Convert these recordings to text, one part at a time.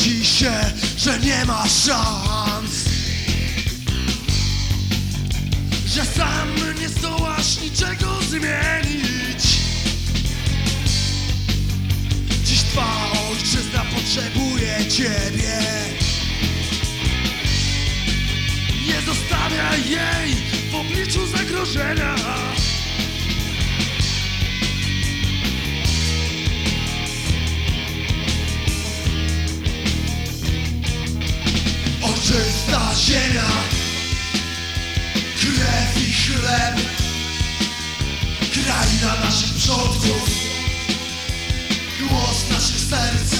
się, że nie ma szans. Że sam nie zdołasz niczego zmienić. Dziś twa ojczyzna potrzebuje ciebie. Nie zostawiaj jej w obliczu zagrożenia Oczysta ziemia Krew i chleb Kraina naszych przodków Głos naszych serc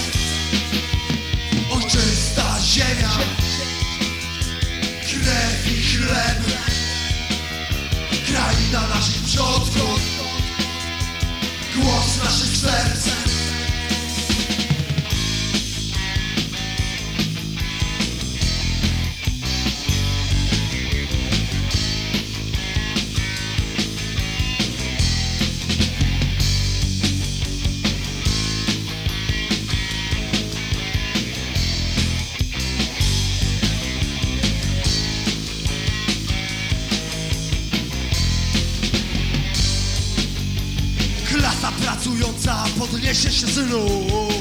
Klasa pracująca podniesie się znów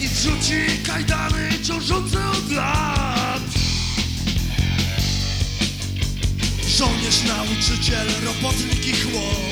I zrzuci kajdany ciążące od lat. Żołnierz, nauczyciel, robotnik i chłop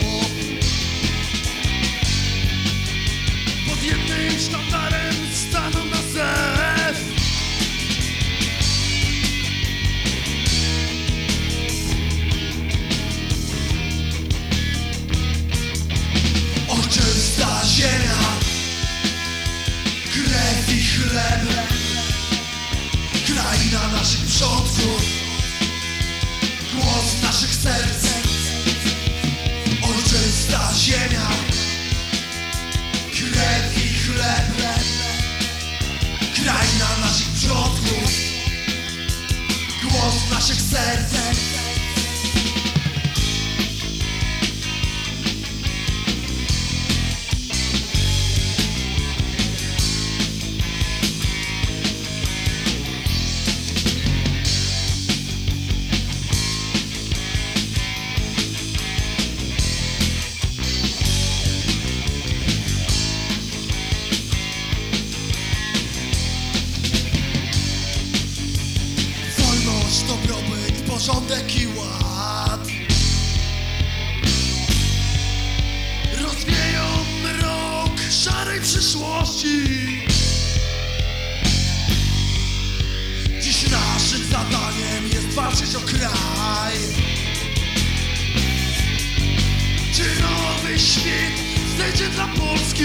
porządek i ład. Rozwieją mrok szarej przyszłości. Dziś naszym zadaniem jest walczyć o kraj. Czy nowy świat znajdzie dla Polski?